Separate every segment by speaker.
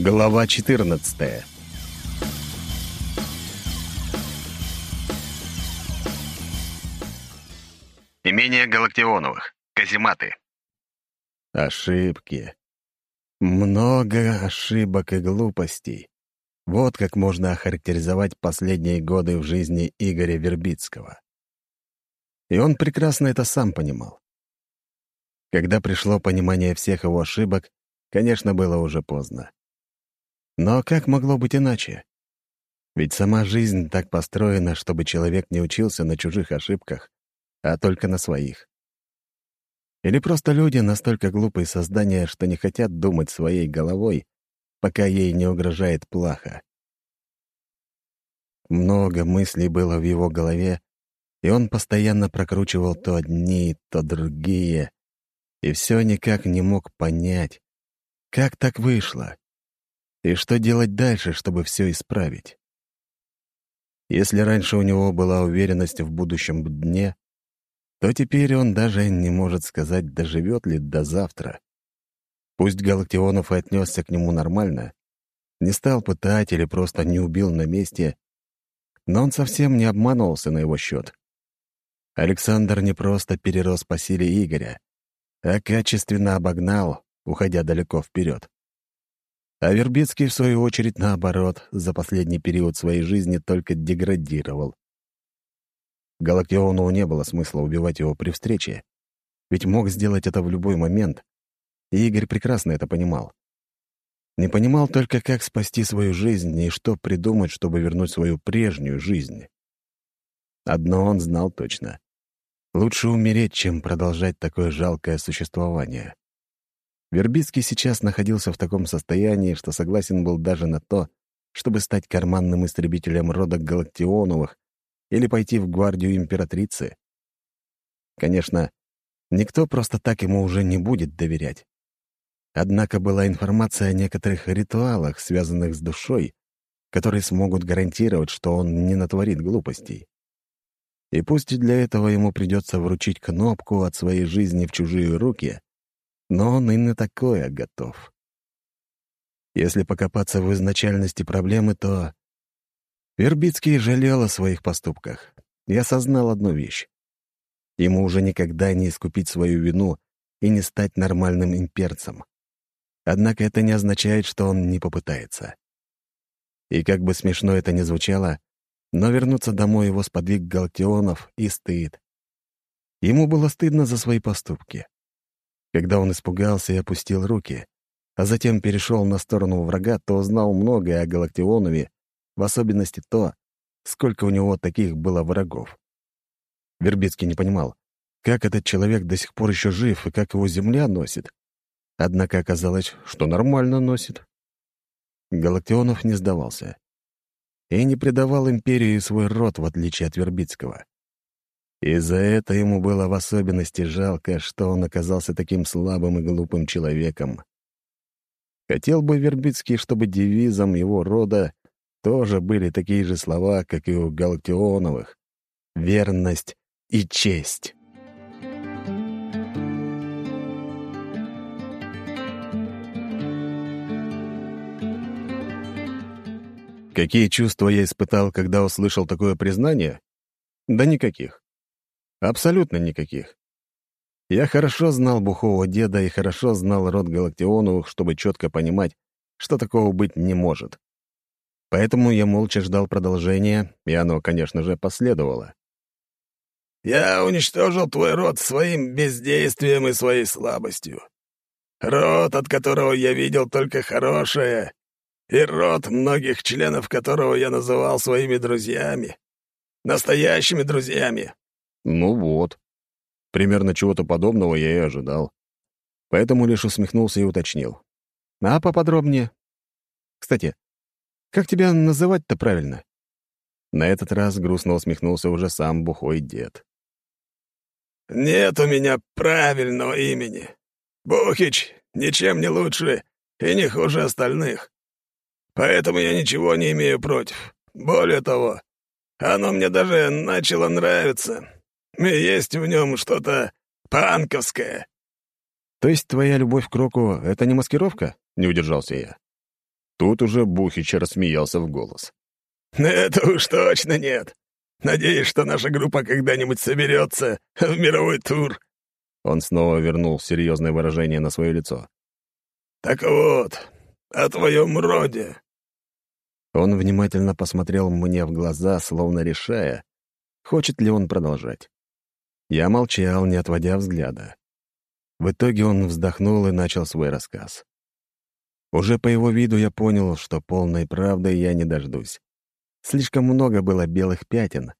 Speaker 1: Глава 14
Speaker 2: Имение Галактионовых. Казематы.
Speaker 1: Ошибки. Много ошибок и глупостей. Вот как можно охарактеризовать последние годы в жизни Игоря Вербицкого. И он прекрасно это сам понимал. Когда пришло понимание всех его ошибок, конечно, было уже поздно. Но как могло быть иначе? Ведь сама жизнь так построена, чтобы человек не учился на чужих ошибках, а только на своих. Или просто люди настолько глупые создания, что не хотят думать своей головой, пока ей не угрожает плаха. Много мыслей было в его голове, и он постоянно прокручивал то одни, то другие, и все никак не мог понять, как так вышло, и что делать дальше, чтобы все исправить. Если раньше у него была уверенность в будущем дне, то теперь он даже не может сказать, доживет ли до завтра. Пусть Галактионов и отнесся к нему нормально, не стал пытать или просто не убил на месте, но он совсем не обманывался на его счет. Александр не просто перерос по силе Игоря, а качественно обогнал, уходя далеко вперед. А Вербицкий, в свою очередь, наоборот, за последний период своей жизни только деградировал. Галактионову не было смысла убивать его при встрече, ведь мог сделать это в любой момент, и Игорь прекрасно это понимал. Не понимал только, как спасти свою жизнь и что придумать, чтобы вернуть свою прежнюю жизнь. Одно он знал точно. Лучше умереть, чем продолжать такое жалкое существование. Вербицкий сейчас находился в таком состоянии, что согласен был даже на то, чтобы стать карманным истребителем рода Галактионовых или пойти в гвардию императрицы. Конечно, никто просто так ему уже не будет доверять. Однако была информация о некоторых ритуалах, связанных с душой, которые смогут гарантировать, что он не натворит глупостей. И пусть для этого ему придется вручить кнопку от своей жизни в чужие руки, но он и на такое готов. Если покопаться в изначальности проблемы, то Вербицкий жалел о своих поступках и осознал одну вещь. Ему уже никогда не искупить свою вину и не стать нормальным имперцем. Однако это не означает, что он не попытается. И как бы смешно это ни звучало, но вернуться домой его сподвиг Галтионов и стыд. Ему было стыдно за свои поступки. Когда он испугался и опустил руки, а затем перешел на сторону врага, то узнал многое о Галактионове в особенности то, сколько у него таких было врагов. Вербицкий не понимал, как этот человек до сих пор еще жив и как его земля носит. Однако оказалось, что нормально носит. Галактионов не сдавался. И не предавал империи свой род, в отличие от Вербицкого. И за это ему было в особенности жалко, что он оказался таким слабым и глупым человеком. Хотел бы Вербицкий, чтобы девизом его рода тоже были такие же слова, как и у Галактионовых — верность и честь. Какие чувства я испытал, когда услышал такое признание? Да никаких. Абсолютно никаких. Я хорошо знал бухого деда и хорошо знал род Галактионовых, чтобы четко понимать, что такого быть не может. Поэтому я молча ждал продолжения, и оно, конечно же, последовало.
Speaker 3: «Я уничтожил твой род своим бездействием и своей слабостью. Род, от которого я видел только хорошее, и род многих членов которого я называл своими друзьями. Настоящими друзьями».
Speaker 1: Ну вот. Примерно чего-то подобного я и ожидал. Поэтому лишь усмехнулся и уточнил. «А поподробнее? Кстати, как тебя называть-то правильно?» На этот раз грустно усмехнулся уже сам бухой дед.
Speaker 3: «Нет у меня правильного имени. Бухич ничем не лучше и не хуже остальных. Поэтому я ничего не имею против. Более того, оно мне даже начало нравиться. Есть в нем что-то панковское».
Speaker 1: «То есть твоя любовь к року — это не маскировка?» — не удержался я. Тут уже Бухич рассмеялся в голос.
Speaker 3: «Это уж точно нет. Надеюсь, что наша группа когда-нибудь соберется в мировой тур».
Speaker 1: Он снова вернул серьезное выражение на свое лицо.
Speaker 3: «Так вот, о твоем роде».
Speaker 1: Он внимательно посмотрел мне в глаза, словно решая, хочет ли он продолжать. Я молчал, не отводя взгляда. В итоге он вздохнул и начал свой рассказ. Уже по его виду я понял, что полной правды я не дождусь. Слишком много было белых пятен,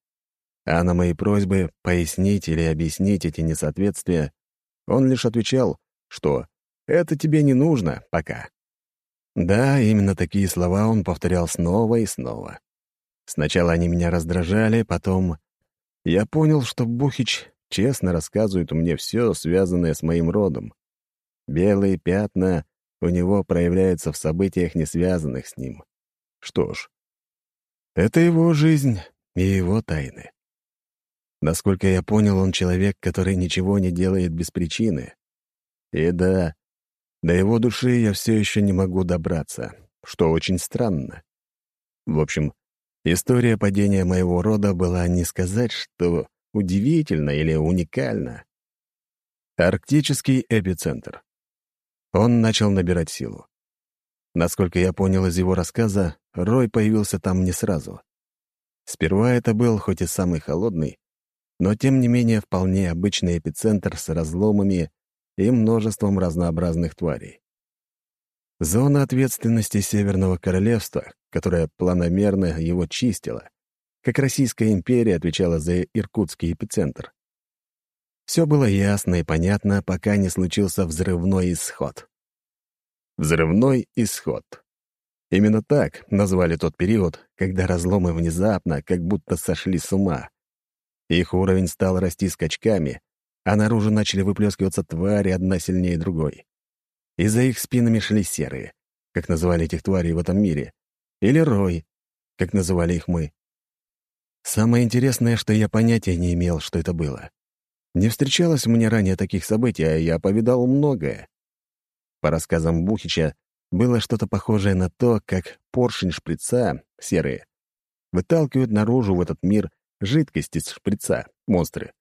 Speaker 1: а на мои просьбы пояснить или объяснить эти несоответствия он лишь отвечал, что «это тебе не нужно пока». Да, именно такие слова он повторял снова и снова. Сначала они меня раздражали, потом я понял, что Бухич честно рассказывает мне все, связанное с моим родом. Белые пятна у него проявляются в событиях, не связанных с ним. Что ж, это его жизнь и его тайны. Насколько я понял, он человек, который ничего не делает без причины. И да, до его души я все еще не могу добраться, что очень странно. В общем, история падения моего рода была не сказать, что удивительна или уникальна. Арктический эпицентр. Он начал набирать силу. Насколько я понял из его рассказа, Рой появился там не сразу. Сперва это был хоть и самый холодный, но тем не менее вполне обычный эпицентр с разломами и множеством разнообразных тварей. Зона ответственности Северного Королевства, которая планомерно его чистила, как Российская империя отвечала за Иркутский эпицентр. Все было ясно и понятно, пока не случился взрывной исход. Взрывной исход. Именно так назвали тот период, когда разломы внезапно как будто сошли с ума. Их уровень стал расти скачками, а наружу начали выплескиваться твари одна сильнее другой. И за их спинами шли серые, как называли этих тварей в этом мире, или рой, как называли их мы. Самое интересное, что я понятия не имел, что это было. Не встречалось мне ранее таких событий, а я повидал многое. По рассказам Бухича, было что-то похожее на то, как поршень шприца, серые, выталкивают наружу в этот мир жидкость из шприца, монстры.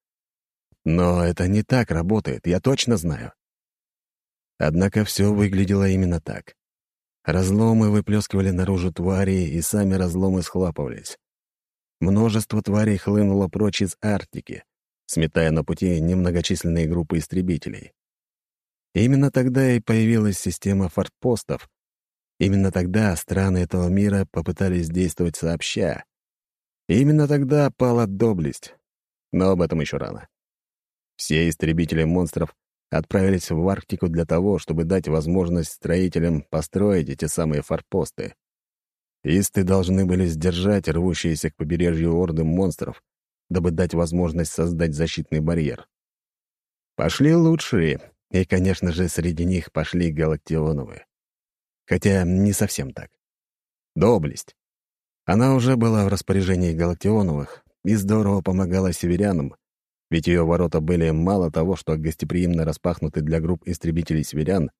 Speaker 1: Но это не так работает, я точно знаю. Однако все выглядело именно так. Разломы выплескивали наружу твари, и сами разломы схлапывались. Множество тварей хлынуло прочь из Арктики, сметая на пути немногочисленные группы истребителей. Именно тогда и появилась система форпостов. Именно тогда страны этого мира попытались действовать сообща. Именно тогда пала доблесть. Но об этом еще рано. Все истребители монстров отправились в Арктику для того, чтобы дать возможность строителям построить эти самые форпосты. Исты должны были сдержать рвущиеся к побережью орды монстров, дабы дать возможность создать защитный барьер. Пошли лучшие, и, конечно же, среди них пошли галактионовые. Хотя не совсем так. Доблесть. Она уже была в распоряжении галактионовых и здорово помогала северянам, ведь ее ворота были мало того, что гостеприимно распахнуты для групп истребителей-северян,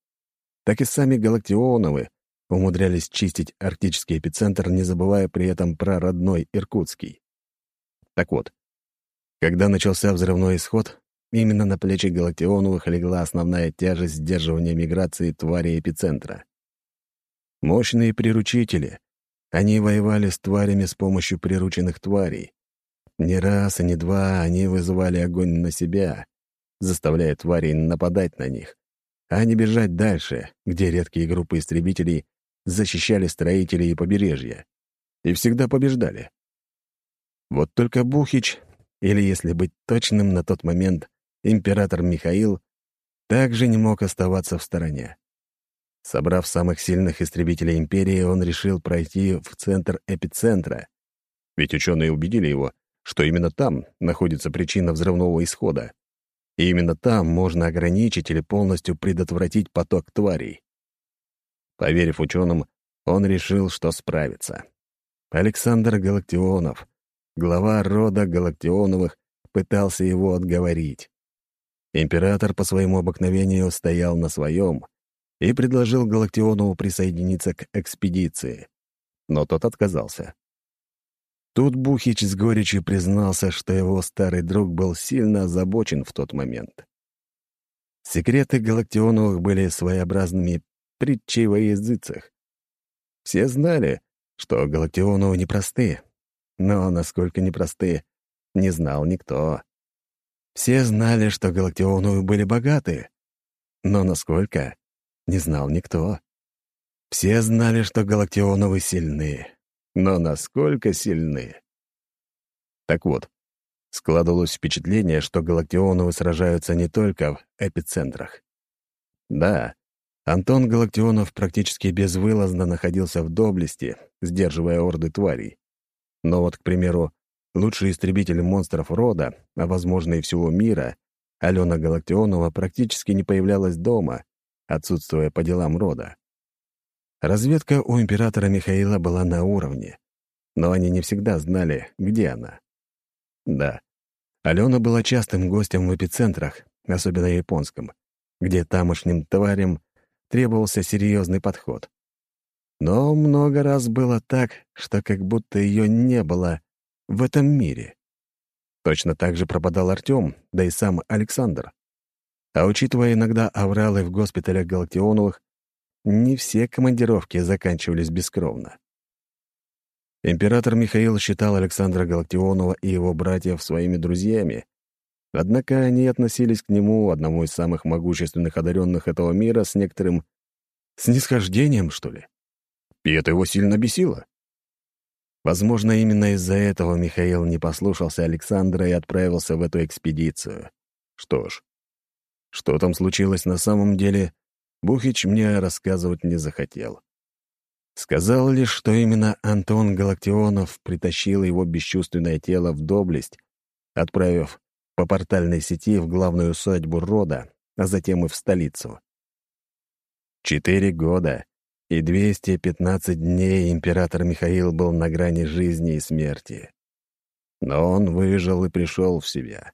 Speaker 1: так и сами галактионовы умудрялись чистить арктический эпицентр, не забывая при этом про родной Иркутский. Так вот, когда начался взрывной исход, именно на плечи Галактионовых легла основная тяжесть сдерживания миграции твари эпицентра. Мощные приручители. Они воевали с тварями с помощью прирученных тварей. Не раз и не два они вызывали огонь на себя, заставляя тварей нападать на них, а не бежать дальше, где редкие группы истребителей защищали строителей и побережья. И всегда побеждали. Вот только Бухич, или, если быть точным, на тот момент император Михаил, также не мог оставаться в стороне. Собрав самых сильных истребителей империи, он решил пройти в центр эпицентра. Ведь ученые убедили его, что именно там находится причина взрывного исхода. И именно там можно ограничить или полностью предотвратить поток тварей. Поверив ученым, он решил, что справится. Александр Галактионов, глава рода Галактионовых, пытался его отговорить. Император по своему обыкновению стоял на своем и предложил Галактионову присоединиться к экспедиции, но тот отказался. Тут Бухич с горечью признался, что его старый друг был сильно озабочен в тот момент. Секреты Галактионовых были своеобразными притчей во языцах. Все знали, что Галактионовы непросты, но насколько непросты, не знал никто. Все знали, что Галактионовы были богаты, но насколько, не знал никто. Все знали, что Галактионовы сильны, но насколько сильны. Так вот, складывалось впечатление, что Галактионовы сражаются не только в эпицентрах. Да, Антон Галактионов практически безвылазно находился в доблести, сдерживая орды тварей. Но вот, к примеру, лучший истребитель монстров рода, а, возможно, и всего мира, Алена Галактионова практически не появлялась дома, отсутствуя по делам рода. Разведка у императора Михаила была на уровне, но они не всегда знали, где она. Да, Алена была частым гостем в эпицентрах, особенно японском, где тамошним тварям требовался серьезный подход. Но много раз было так, что как будто ее не было в этом мире. Точно так же пропадал Артем, да и сам Александр. А учитывая иногда авралы в госпиталях Галактионовых, не все командировки заканчивались бескровно. Император Михаил считал Александра Галактионова и его братьев своими друзьями, однако они относились к нему, одному из самых могущественных одаренных этого мира, с некоторым снисхождением, что ли. И это его сильно бесило. Возможно, именно из-за этого Михаил не послушался Александра и отправился в эту экспедицию. Что ж, что там случилось на самом деле, Бухич мне рассказывать не захотел. Сказал лишь, что именно Антон Галактионов притащил его бесчувственное тело в доблесть, отправив по портальной сети в главную усадьбу рода, а затем и в столицу. Четыре года и 215 дней император Михаил был на грани жизни и смерти. Но он выжил и пришел в себя.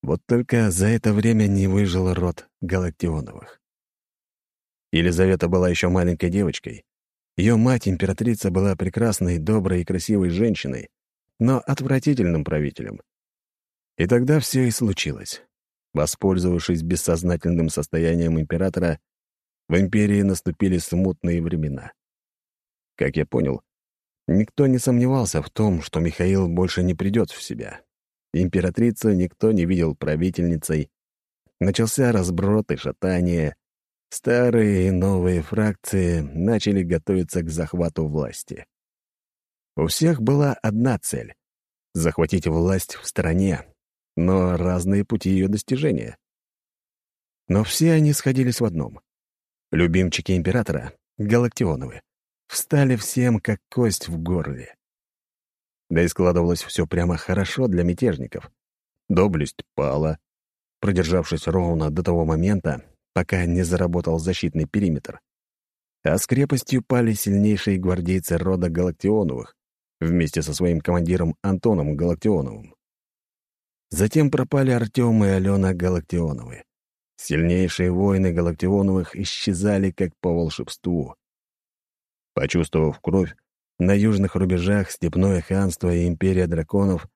Speaker 1: Вот только за это время не выжил род Галактионовых. Елизавета была еще маленькой девочкой. Ее мать, императрица, была прекрасной, доброй и красивой женщиной, но отвратительным правителем. И тогда все и случилось. Воспользовавшись бессознательным состоянием императора, в империи наступили смутные времена. Как я понял, никто не сомневался в том, что Михаил больше не придет в себя. Императрицу никто не видел правительницей. Начался разброд и шатание, Старые и новые фракции начали готовиться к захвату власти. У всех была одна цель — захватить власть в стране, но разные пути ее достижения. Но все они сходились в одном. Любимчики императора, Галактионовы, встали всем как кость в горле. Да и складывалось все прямо хорошо для мятежников. Доблесть пала. Продержавшись ровно до того момента, пока не заработал защитный периметр. А с крепостью пали сильнейшие гвардейцы рода Галактионовых вместе со своим командиром Антоном Галактионовым. Затем пропали Артем и Алена Галактионовы. Сильнейшие воины Галактионовых исчезали как по волшебству. Почувствовав кровь, на южных рубежах Степное ханство и Империя драконов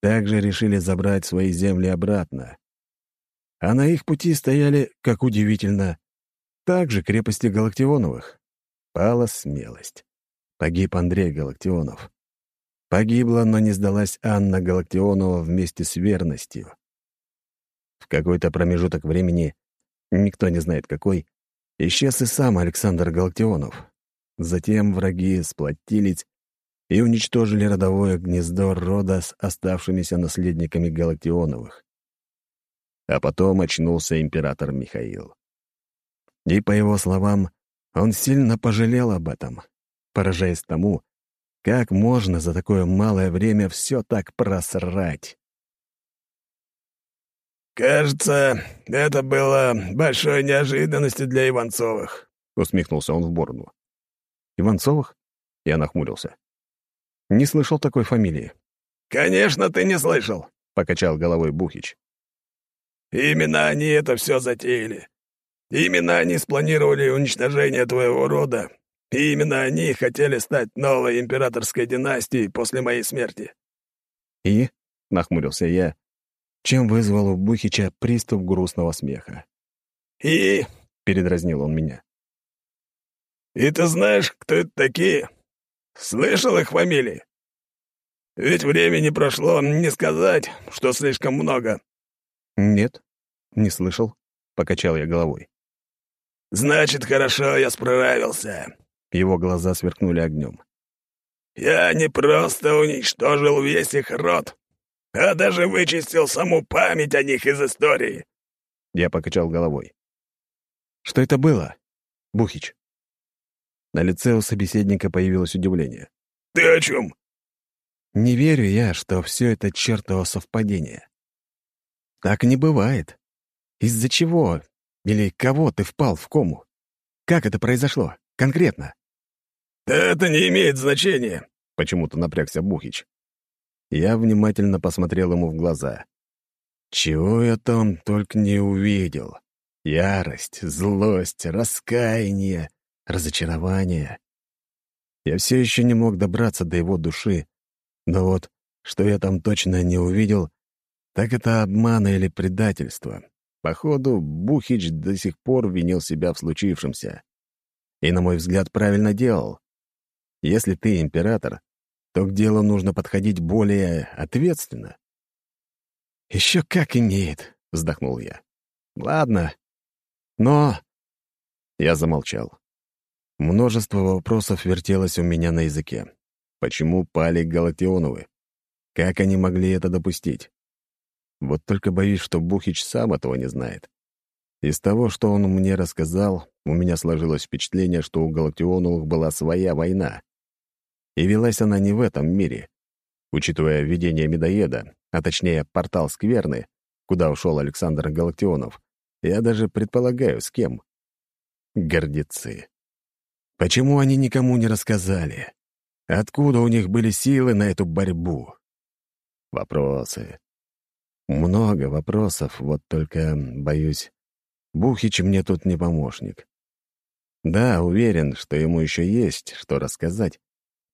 Speaker 1: также решили забрать свои земли обратно а на их пути стояли, как удивительно, также крепости Галактионовых. Пала смелость. Погиб Андрей Галактионов. Погибла, но не сдалась Анна Галактионова вместе с верностью. В какой-то промежуток времени, никто не знает какой, исчез и сам Александр Галактионов. Затем враги сплотились и уничтожили родовое гнездо рода с оставшимися наследниками Галактионовых. А потом очнулся император Михаил. И, по его словам, он сильно пожалел об этом, поражаясь тому, как можно за такое малое время все так просрать.
Speaker 3: «Кажется, это было большой неожиданностью для Иванцовых», — усмехнулся он в бороду.
Speaker 1: «Иванцовых?» — я нахмурился. «Не слышал такой фамилии».
Speaker 3: «Конечно, ты не слышал», — покачал головой Бухич. Именно они это все затеяли. Именно они спланировали уничтожение твоего рода, и именно они хотели стать новой императорской династией после моей смерти».
Speaker 1: «И?» — нахмурился я, чем вызвал у Бухича приступ грустного смеха.
Speaker 3: «И?»
Speaker 1: — передразнил он меня.
Speaker 3: «И ты знаешь, кто это такие? Слышал их фамилии? Ведь времени прошло, не сказать, что слишком много».
Speaker 1: «Нет, не слышал», — покачал я головой.
Speaker 3: «Значит, хорошо, я справился».
Speaker 1: Его глаза сверкнули огнем.
Speaker 3: «Я не просто уничтожил весь их род, а даже вычистил саму память о них из истории».
Speaker 1: Я покачал головой. «Что это было, Бухич?» На лице у собеседника появилось удивление.
Speaker 3: «Ты о чем?»
Speaker 1: «Не верю я, что все это чертово совпадение. Так не бывает. Из-за чего или кого ты впал в кому? Как это произошло? Конкретно?»
Speaker 3: «Да это не имеет значения», —
Speaker 1: почему-то напрягся Бухич. Я внимательно посмотрел ему в глаза. Чего я там только не увидел. Ярость, злость, раскаяние, разочарование. Я все еще не мог добраться до его души, но вот что я там точно не увидел, так это обмана или предательство. Походу, Бухич до сих пор винил себя в случившемся. И, на мой взгляд, правильно делал. Если ты император, то к делу нужно подходить более ответственно. «Еще как имеет», — вздохнул я. «Ладно, но...» Я замолчал. Множество вопросов вертелось у меня на языке. Почему пали Галактионовы? Как они могли это допустить? Вот только боюсь, что Бухич сам этого не знает. Из того, что он мне рассказал, у меня сложилось впечатление, что у Галактионовых была своя война. И велась она не в этом мире. Учитывая видение медоеда, а точнее портал Скверны, куда ушел Александр Галактионов, я даже предполагаю, с кем. Гордецы. Почему они никому не рассказали? Откуда у них были силы на эту борьбу? Вопросы. Много вопросов, вот только, боюсь, Бухич мне тут не помощник. Да, уверен, что ему еще есть что рассказать,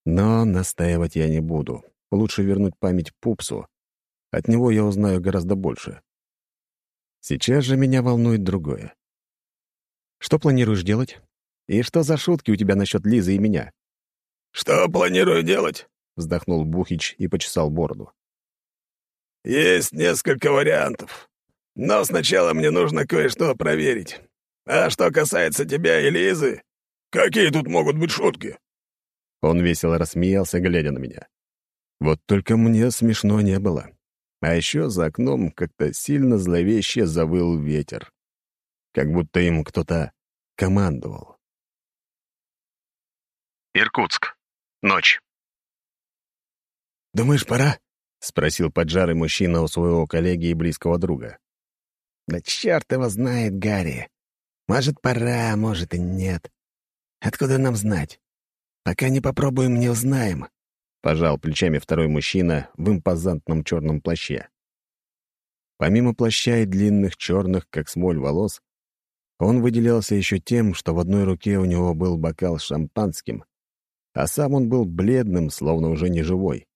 Speaker 1: но настаивать я не буду. Лучше вернуть память Пупсу. От него я узнаю гораздо больше. Сейчас же меня волнует другое. Что планируешь делать? И что за шутки у тебя насчет Лизы и меня?»
Speaker 3: «Что планирую делать?» — вздохнул
Speaker 1: Бухич и почесал бороду.
Speaker 3: «Есть несколько вариантов. Но сначала мне нужно кое-что проверить. А что касается тебя и Лизы, какие тут могут быть шутки?»
Speaker 1: Он весело рассмеялся, глядя на меня. Вот только мне смешно не было. А еще за окном как-то сильно зловеще завыл ветер. Как будто им кто-то командовал.
Speaker 2: Иркутск. Ночь.
Speaker 3: «Думаешь, пора?»
Speaker 1: — спросил поджарый мужчина у своего коллеги и близкого друга.
Speaker 4: «Да черт его знает, Гарри. Может, пора, может и нет. Откуда нам знать? Пока не попробуем, не узнаем», —
Speaker 1: пожал плечами второй мужчина в импозантном черном плаще. Помимо плаща и длинных черных, как смоль, волос, он выделялся еще тем, что в одной руке у него был бокал с шампанским, а сам он был бледным, словно уже не живой.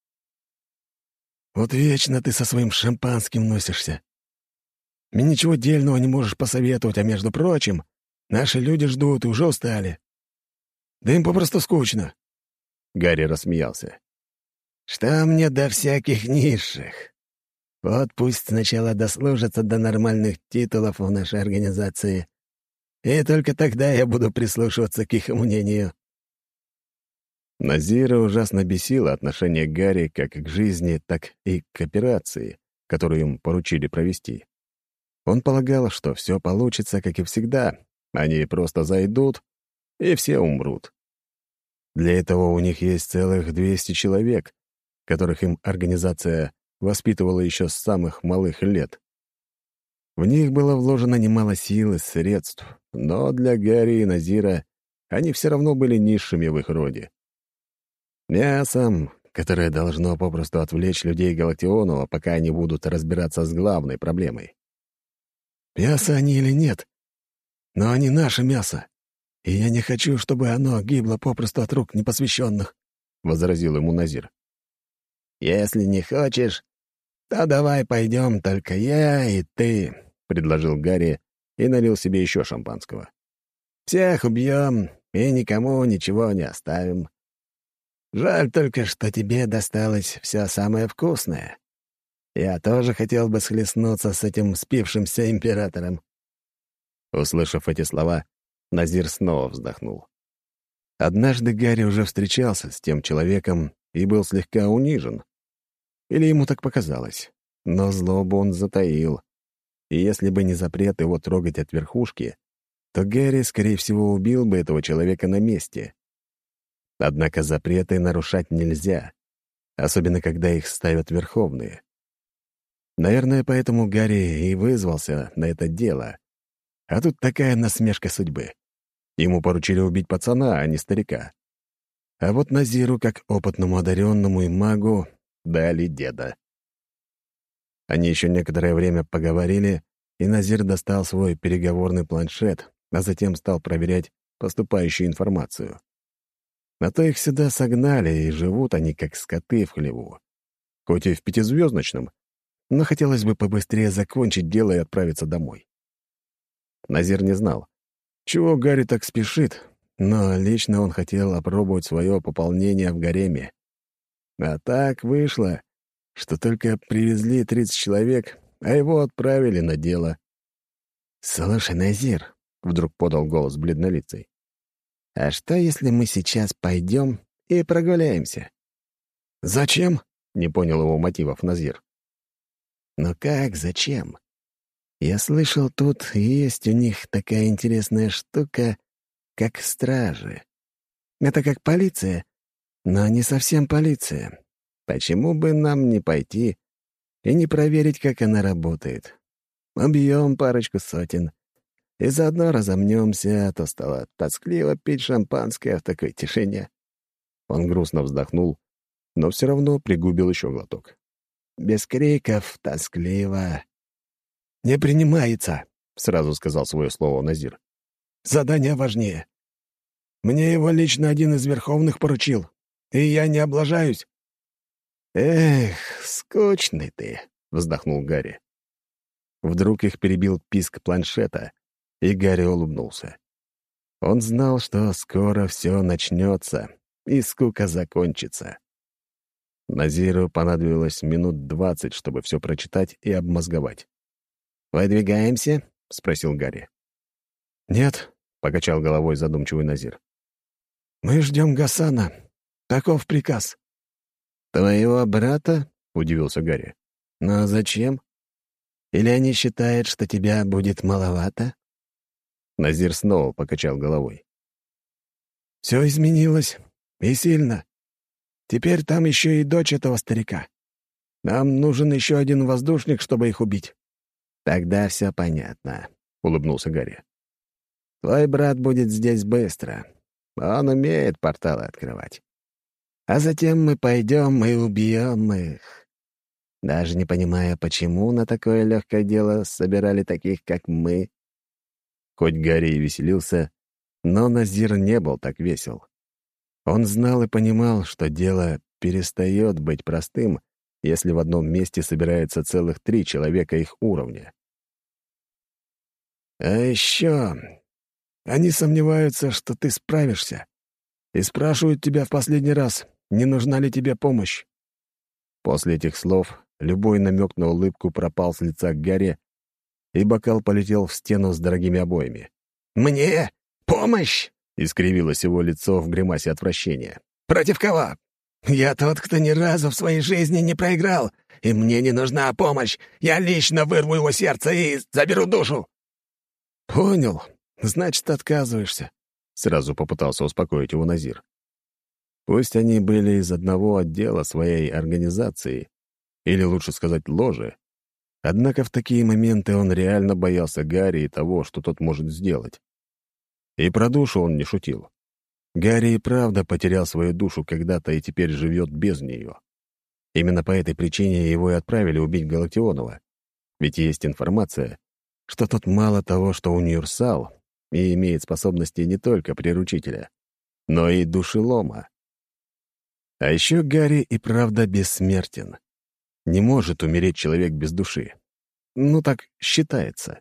Speaker 4: «Вот вечно ты со своим шампанским носишься. Мне ничего дельного не можешь посоветовать, а между прочим, наши люди ждут и уже устали. Да им попросту скучно».
Speaker 1: Гарри рассмеялся.
Speaker 4: «Что мне до всяких низших? Вот пусть сначала дослужатся до нормальных титулов в нашей организации, и только тогда я буду прислушиваться к их мнению».
Speaker 1: Назира ужасно бесило отношение Гарри как к жизни, так и к операции, которую им поручили провести. Он полагал, что все получится, как и всегда. Они просто зайдут, и все умрут. Для этого у них есть целых 200 человек, которых им организация воспитывала еще с самых малых лет. В них было вложено немало сил и средств, но для Гарри и Назира они все равно были низшими в их роде. Мясом, которое должно попросту отвлечь людей Галактионова, пока они будут разбираться с главной проблемой.
Speaker 4: «Мясо они или нет? но они наше мясо, и я не хочу, чтобы оно гибло попросту от рук непосвященных», — возразил ему Назир. «Если не хочешь, то давай пойдем только я и ты», — предложил Гарри и налил себе еще шампанского. «Всех убьем и никому ничего не оставим. Жаль только, что тебе досталось все самое вкусное. Я тоже хотел бы схлестнуться с этим спившимся императором». Услышав эти слова, Назир снова вздохнул. Однажды Гарри уже встречался с тем человеком и был слегка унижен. Или ему так показалось. Но злобу он затаил. И если бы не запрет его трогать от верхушки, то Гэри, скорее всего, убил бы этого человека на месте. Однако запреты нарушать нельзя, особенно когда их ставят верховные. Наверное, поэтому Гарри и вызвался на это дело. А тут такая насмешка судьбы. Ему поручили убить пацана, а не старика. А вот Назиру, как опытному одаренному и магу, дали деда. Они еще некоторое время поговорили, и Назир достал свой переговорный планшет, а затем стал проверять поступающую информацию. На то их сюда согнали, и живут они как скоты в хлеву. Хоть и в пятизвездочном, но хотелось бы побыстрее закончить дело и отправиться домой. Назир не знал, чего Гарри так спешит, но лично он хотел опробовать свое пополнение в гареме. А так вышло, что только привезли 30 человек, а его отправили на дело. «Слушай, Назир», — вдруг подал голос бледнолицей, «а что, если мы сейчас пойдем и прогуляемся?» «Зачем?» — не понял его мотивов Назир. «Ну как, зачем? Я слышал, тут есть у них такая интересная штука, как стражи. Это как полиция, но не совсем полиция. Почему бы нам не пойти и не проверить, как она работает? Объем парочку сотен. И заодно разомнемся, а то стало тоскливо пить шампанское в такой тишине. Он грустно вздохнул, но все равно пригубил еще глоток. Без криков, тоскливо. «Не принимается», — сразу сказал свое слово Назир. «Задание важнее. Мне его лично один из верховных поручил, и я не облажаюсь». «Эх, скучный ты», — вздохнул Гарри. Вдруг их перебил писк планшета, и Гарри улыбнулся. Он знал, что скоро все начнется, и скука закончится. Назиру понадобилось минут двадцать, чтобы все прочитать и обмозговать. «Выдвигаемся?» — спросил Гарри. «Нет», — покачал головой задумчивый Назир. «Мы ждем Гасана. Таков приказ». «Твоего брата?» — удивился Гарри. «Но зачем? Или они считают, что тебя будет маловато?» Назир снова покачал головой. «Все изменилось. И сильно. Теперь там еще и дочь этого старика. Нам нужен еще один воздушник, чтобы их убить. «Тогда все понятно», — улыбнулся Гарри. «Твой брат будет здесь быстро. Он умеет порталы открывать. А затем мы пойдем и убьем их. Даже не понимая, почему на такое легкое дело собирали таких, как мы». Хоть Гарри и веселился, но Назир не был так весел. Он знал и понимал, что дело перестает быть простым, если в одном месте собирается целых три человека их уровня. «А еще они сомневаются, что ты справишься, и спрашивают тебя в последний раз, не нужна ли тебе помощь». После этих слов любой намек на улыбку пропал с лица Гарри, и бокал полетел в стену с дорогими обоями. «Мне? Помощь?» — искривилось его лицо в гримасе отвращения. «Против кого? Я тот, кто ни разу в своей жизни не проиграл, и мне не нужна помощь. Я лично вырву его сердце и заберу душу». «Понял. Значит, отказываешься», — сразу попытался успокоить его Назир. Пусть они были из одного отдела своей организации, или лучше сказать, ложи, однако в такие моменты он реально боялся Гарри и того, что тот может сделать. И про душу он не шутил. Гарри и правда потерял свою душу когда-то и теперь живет без нее. Именно по этой причине его и отправили убить Галактионова. Ведь есть информация, что тот мало того, что универсал
Speaker 1: и имеет способности не только приручителя, но и душелома. А еще Гарри и правда бессмертен. Не может умереть человек без души. Ну так считается.